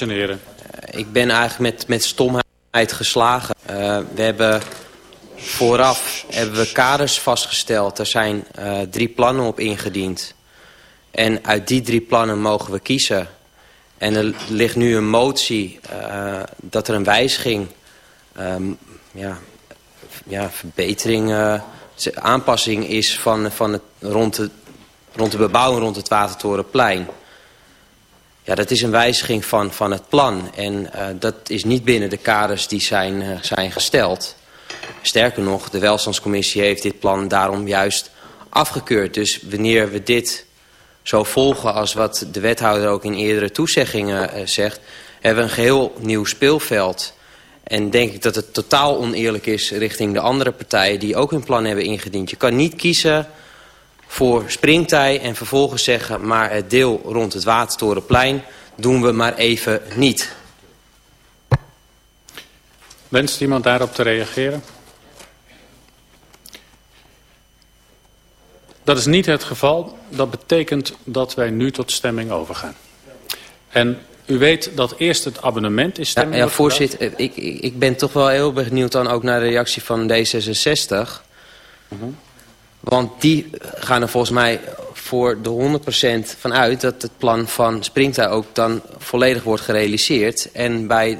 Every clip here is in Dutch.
Heren. Ik ben eigenlijk met, met stomheid geslagen. Uh, we hebben vooraf hebben we kaders vastgesteld. Er zijn uh, drie plannen op ingediend. En uit die drie plannen mogen we kiezen. En er ligt nu een motie dat er een wijziging, um, ja, ja, verbetering, aanpassing is van, van het, rond, de, rond de bebouwing rond het Watertorenplein. Ja, dat is een wijziging van, van het plan. En uh, dat is niet binnen de kaders die zijn, uh, zijn gesteld. Sterker nog, de welstandscommissie heeft dit plan daarom juist afgekeurd. Dus wanneer we dit zo volgen als wat de wethouder ook in eerdere toezeggingen uh, zegt... hebben we een geheel nieuw speelveld. En denk ik dat het totaal oneerlijk is richting de andere partijen... die ook hun plan hebben ingediend. Je kan niet kiezen voor springtij en vervolgens zeggen... maar het deel rond het Watertorenplein doen we maar even niet. Wenst iemand daarop te reageren? Dat is niet het geval. Dat betekent dat wij nu tot stemming overgaan. En u weet dat eerst het abonnement is stemming. Ja, ja voorzitter, ik, ik ben toch wel heel benieuwd dan ook naar de reactie van D66. Uh -huh. Want die gaan er volgens mij voor de 100% van uit... dat het plan van Springtij ook dan volledig wordt gerealiseerd. En bij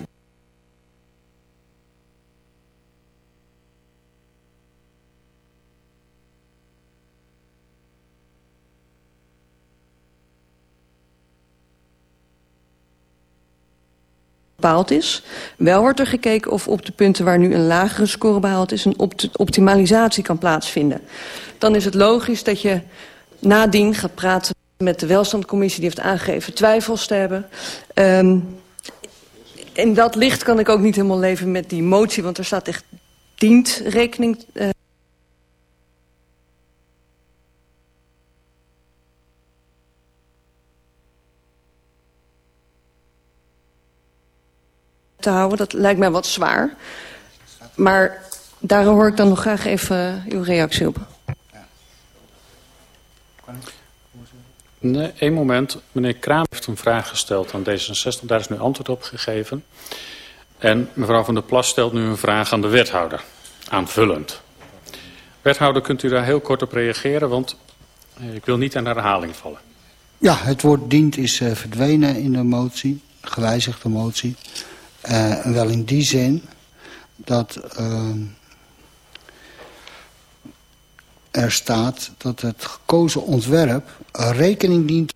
bepaald is. Wel wordt er gekeken of op de punten waar nu een lagere score behaald is... een opt optimalisatie kan plaatsvinden. Dan is het logisch dat je nadien gaat praten met de welstandcommissie... die heeft aangegeven twijfels te hebben. Um, in dat licht kan ik ook niet helemaal leven met die motie... want er staat echt dient rekening... Uh, te houden. Dat lijkt mij wat zwaar. Maar daar hoor ik dan nog graag even uw reactie op. Nee, één moment. Meneer Kraam heeft een vraag gesteld aan D66. Daar is nu antwoord op gegeven. En mevrouw Van der Plas stelt nu een vraag aan de wethouder. Aanvullend. Wethouder, kunt u daar heel kort op reageren? Want ik wil niet aan herhaling vallen. Ja, het woord dient is uh, verdwenen in de motie. Gewijzigde motie. Uh, wel in die zin dat uh, er staat dat het gekozen ontwerp rekening dient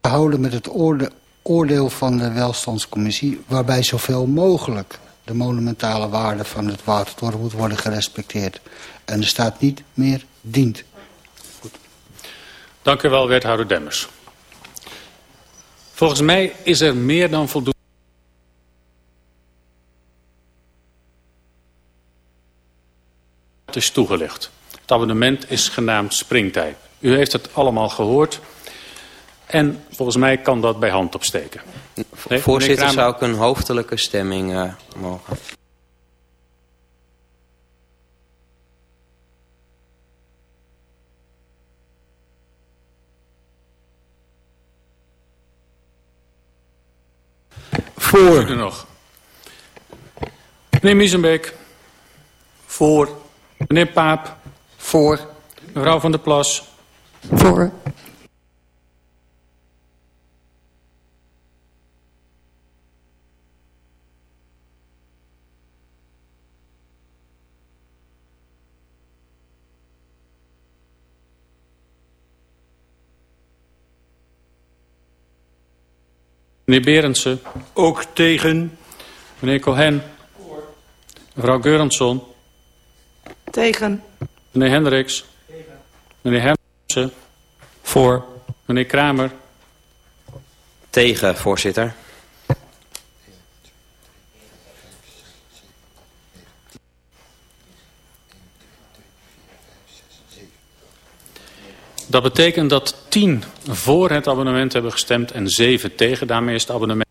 te houden met het oorde oordeel van de welstandscommissie... waarbij zoveel mogelijk de monumentale waarde van het watertoren moet worden gerespecteerd. En er staat niet meer dient. Goed. Dank u wel, wethouder Demmers. Volgens mij is er meer dan voldoende. Het is toegelicht. Het abonnement is genaamd Springtij. U heeft het allemaal gehoord. En volgens mij kan dat bij hand opsteken. Nee, Voorzitter, zou ik een hoofdelijke stemming uh, mogen. Voor. Er nog. Meneer Miesenbeek. Voor. Meneer Paap. Voor. Mevrouw van der Plas. Voor. Meneer Berendsen. Ook tegen. Meneer Cohen. Voor. Mevrouw Geurensson. Tegen. Meneer Hendricks. Tegen. Meneer Hermsen. Voor. Meneer Kramer. Tegen, voorzitter. Dat betekent dat tien voor het abonnement hebben gestemd en zeven tegen. Daarmee is het abonnement...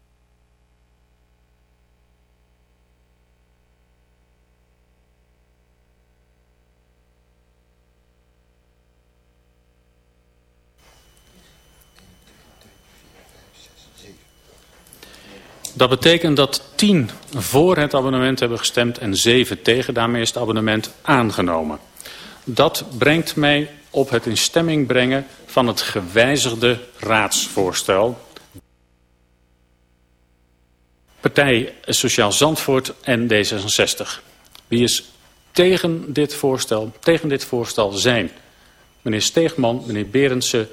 Dat betekent dat tien voor het abonnement hebben gestemd en zeven tegen. Daarmee is het abonnement aangenomen. Dat brengt mij op het in stemming brengen van het gewijzigde raadsvoorstel. Partij Sociaal Zandvoort en D66. Wie is tegen dit voorstel? Tegen dit voorstel zijn meneer Steegman, meneer Berendsen,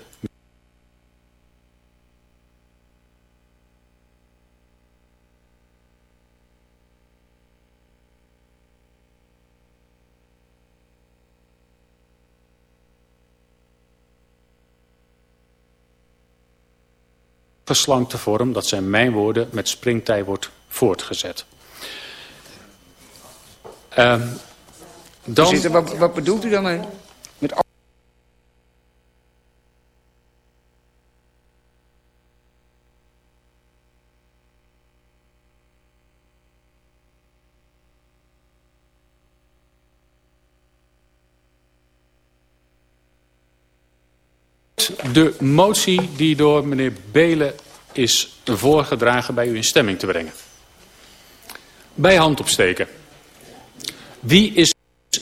verslankte vorm, dat zijn mijn woorden, met springtij wordt voortgezet. Uh, dan... Wat, wat bedoelt u dan mee? Met de motie die door meneer Belen is voorgedragen bij u in stemming te brengen. Bij hand opsteken. Wie is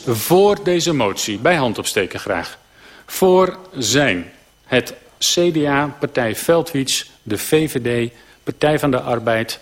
voor deze motie? Bij hand opsteken graag. Voor zijn het CDA, Partij Veldwiets, de VVD, Partij van de Arbeid,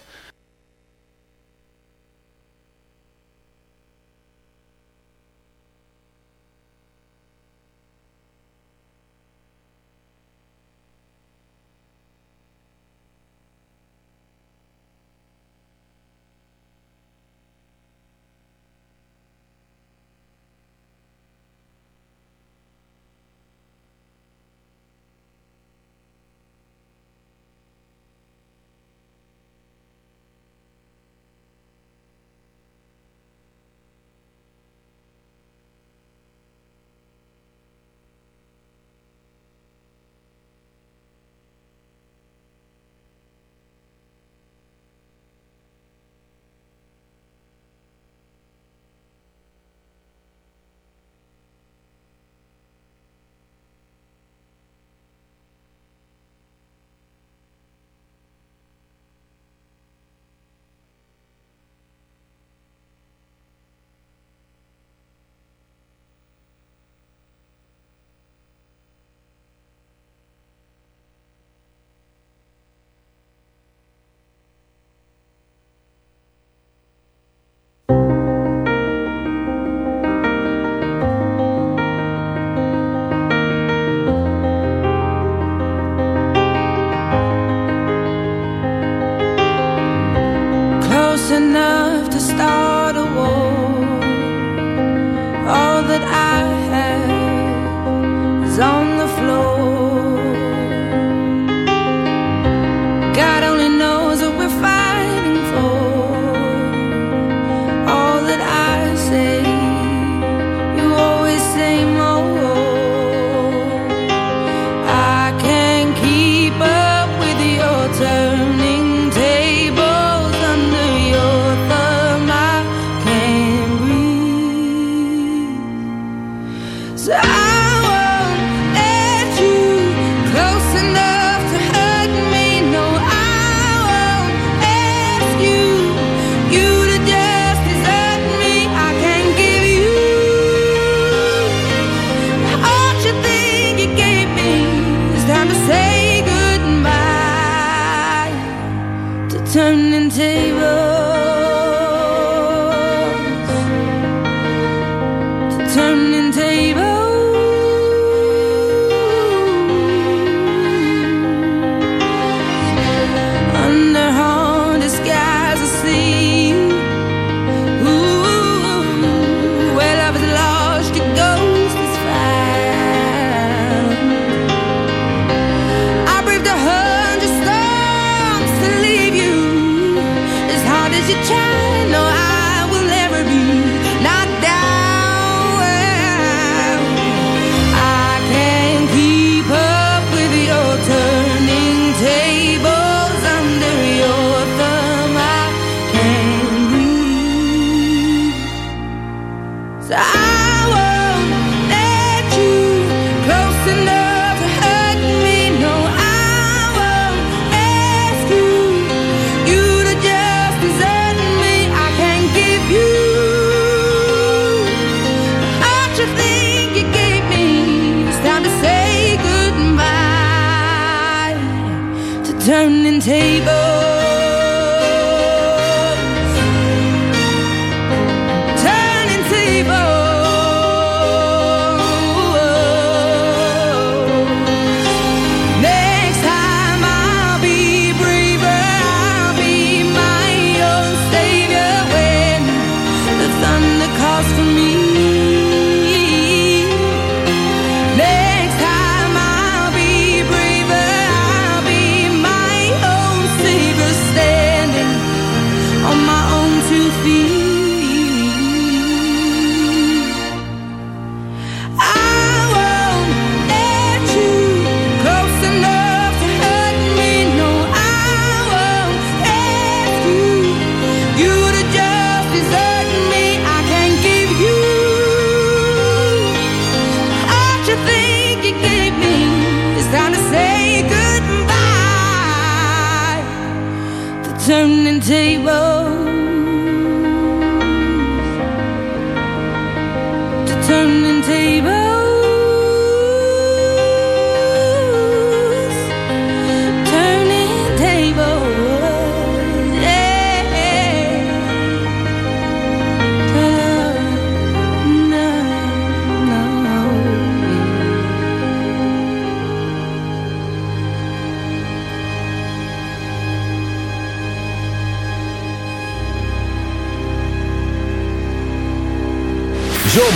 turning tables.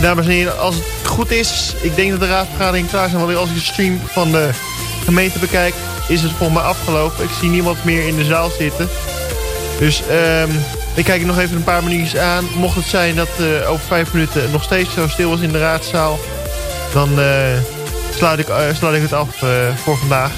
Dames en heren, als het goed is, ik denk dat de raadsvergadering klaar is. Want als ik de stream van de gemeente bekijk, is het voor mij afgelopen. Ik zie niemand meer in de zaal zitten. Dus ehm, ik kijk nog even een paar minuutjes aan. Mocht het zijn dat eh, over vijf minuten nog steeds zo stil was in de raadszaal... dan uh, sluit, ik, eh, sluit ik het af voor vandaag.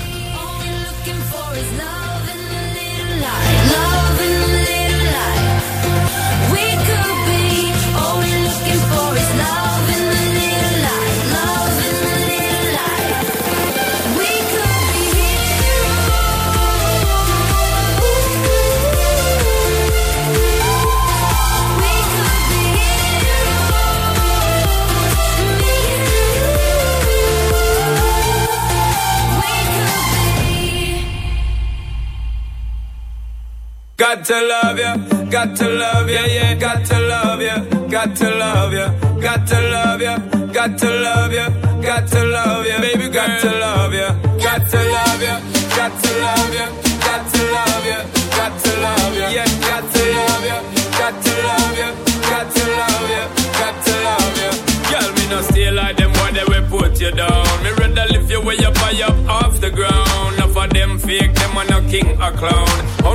Got to love you, yeah, got to love you, got to love you, got to love you, got to love you, got to love you, baby, got to love you, got to love you, got to love you, got to love you, got to love you, yeah, got to love you, got to love you, got to love you, got to love you. Girl, me no stay like them, why they will put you down. Me rather lift you way up high up off the ground. Enough of them fake, them are no king or clown.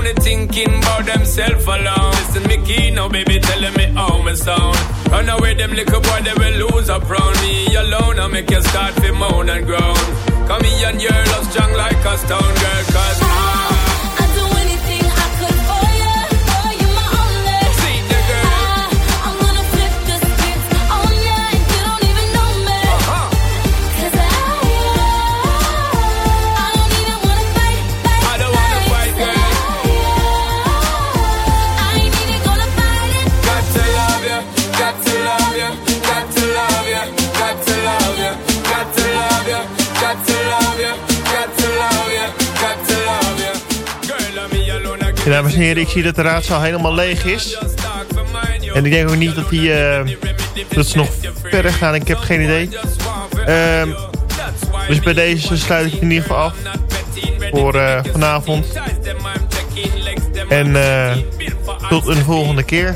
Only thinking about themself alone. Listen, me key now, baby, telling me how me sound. Run away, them little boy, they will lose up round me alone. I make you start to moan and groan. Come here and your love strong like a stone girl, cause I. Ja, dames en heren, ik zie dat de raadzaal helemaal leeg is. En ik denk ook niet dat, die, eh, dat ze nog verder gaan. Ik heb geen idee. Ehm, dus bij deze sluit ik in ieder geval af. Voor eh, vanavond. En eh, tot een volgende keer.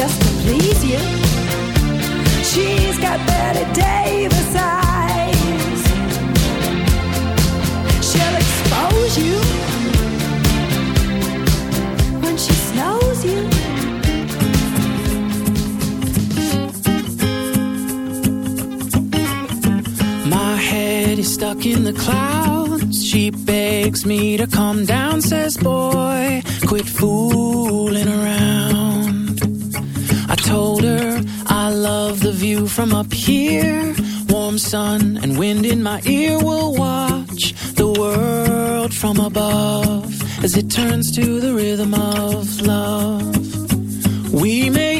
just to please you. She's got Betty Davis eyes. She'll expose you when she snows you. My head is stuck in the clouds. She begs me to calm down, says boy, quit fooling around. Told her I love the view from up here. Warm sun and wind in my ear will watch the world from above as it turns to the rhythm of love. We may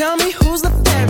tell me who's the fairest.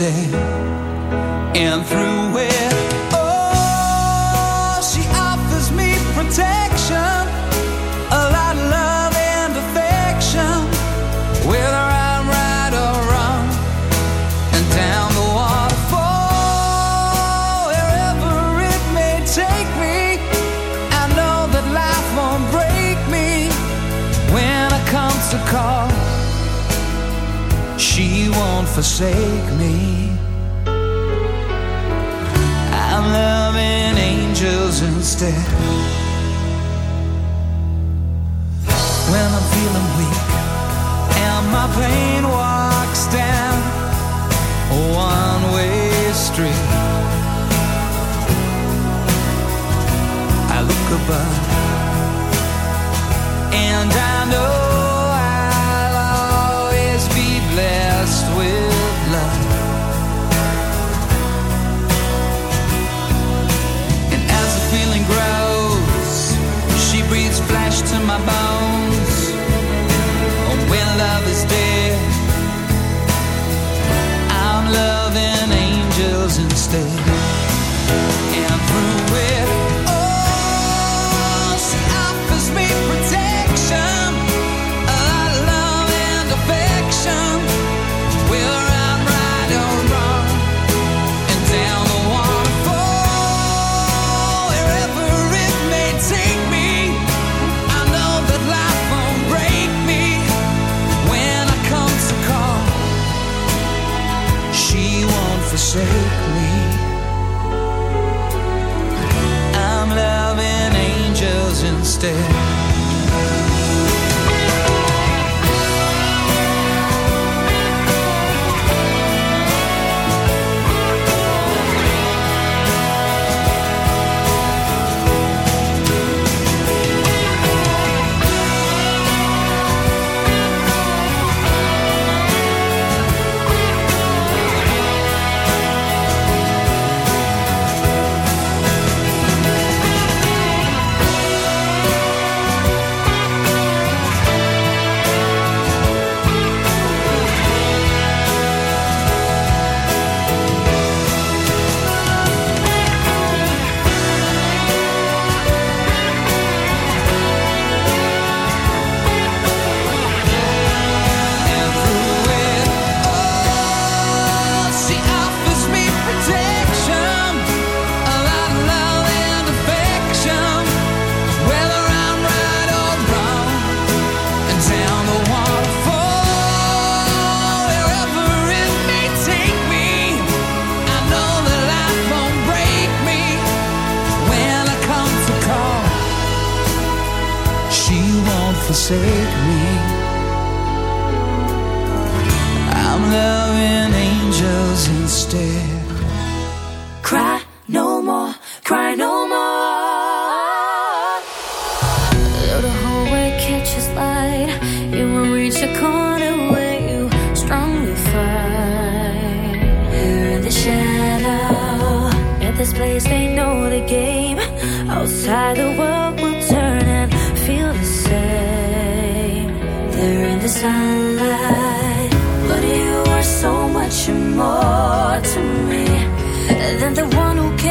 stay and through it. Oh, she offers me protection, a lot of love and affection. Whether I'm right or wrong, and down the waterfall, wherever it may take me, I know that life won't break me when it comes to call. She won't forsake me. instead. When I'm feeling weak and my pain walks down a one way street, I look above and I know.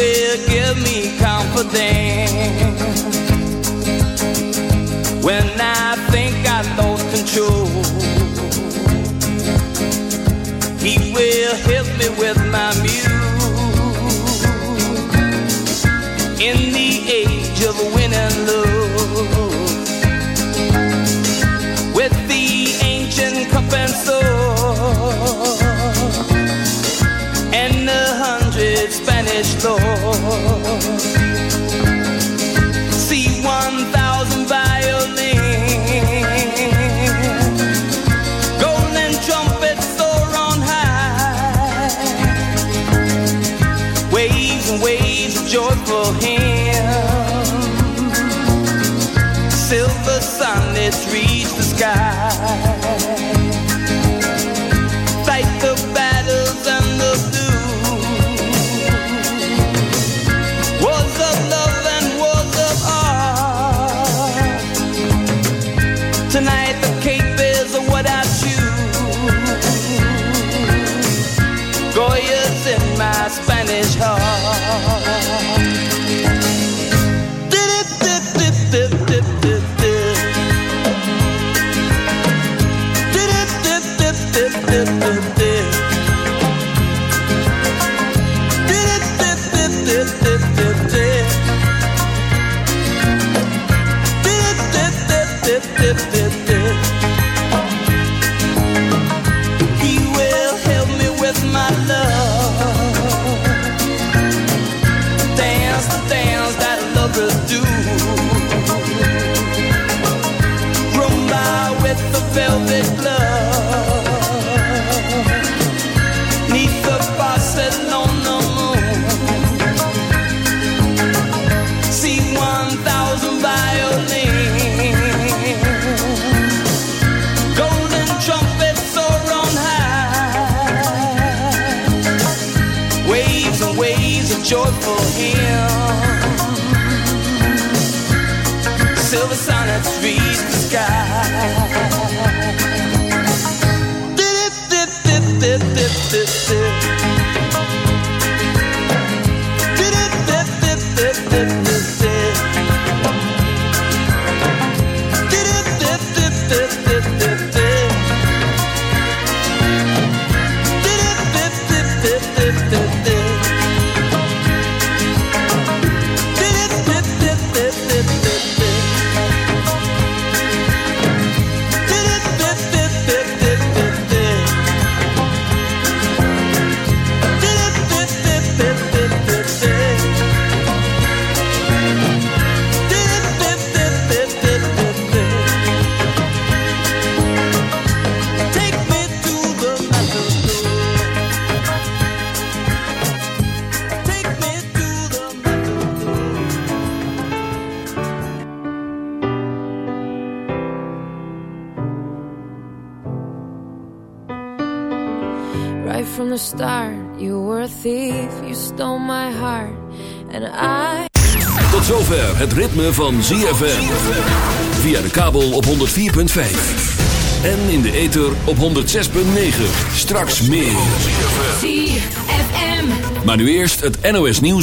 will give me confidence when I think I lost control. He will help me with my music. lavish, Lord. See 1,000 violins, golden trumpets soar on high, waves and waves of joyful hymns, silver sunlets reach the sky. velvet Neath the on the moon See one thousand violins. Golden trumpets soar on high. Waves and waves of joyful hymns Silver sonnets reach the sky. you stole my heart and I... Tot zover het ritme van ZFM. Via de kabel op 104.5. En in de ether op 106.9. Straks meer. ZFM. Maar nu eerst het NOS nieuws.